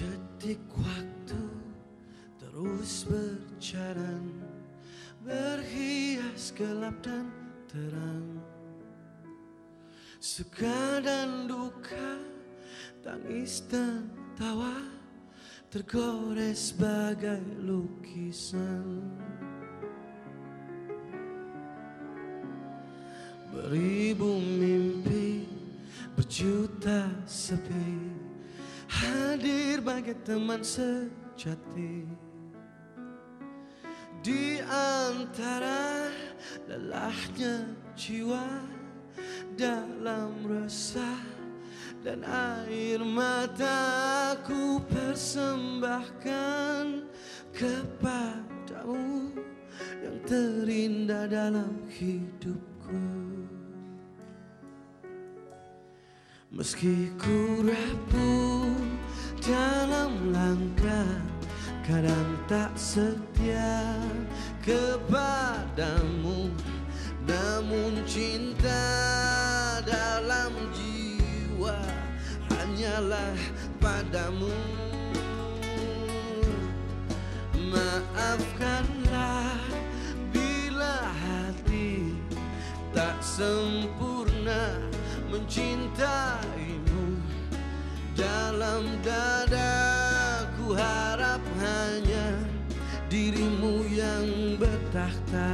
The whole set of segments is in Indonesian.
Detik waktu terus berjalan Berhias gelap dan terang. Suka dan duka, tangis dan tawa Tergores bagai lukisan. Beribu mimpi, berjuta sepi Hadir bagai teman sejati. Di antara lelahnya jiwa Dalam resah dan air mataku persembahkan kepadamu yang terindah dalam hidupku. Meski ku rapuh dalam langkah Kadang tak setia kepadamu Namun cinta dalam jiwa Hanyalah padamu. Maafkanlah dalam dadaku harap hanya dirimu yang bertakhta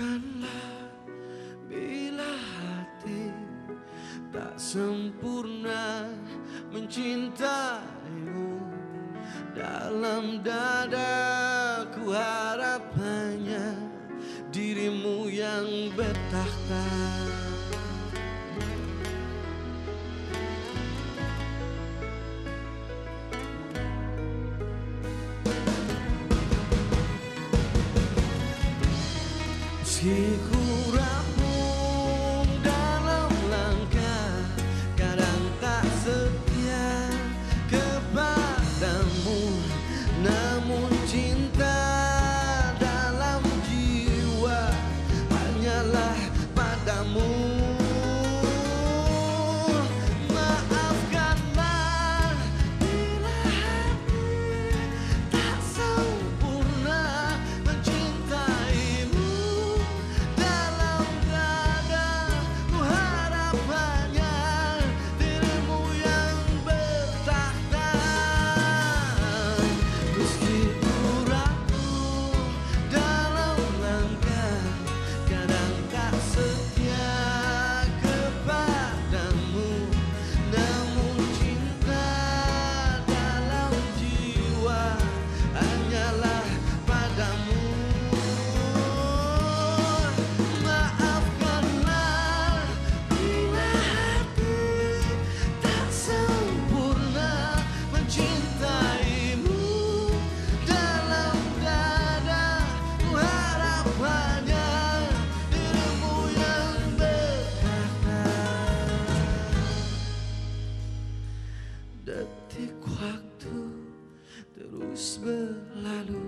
Maafkanlah bila hati tak sempurna mencintaimu dalam dadaku harap hanya dirimu yang bertakhta Meski ku terus berlalu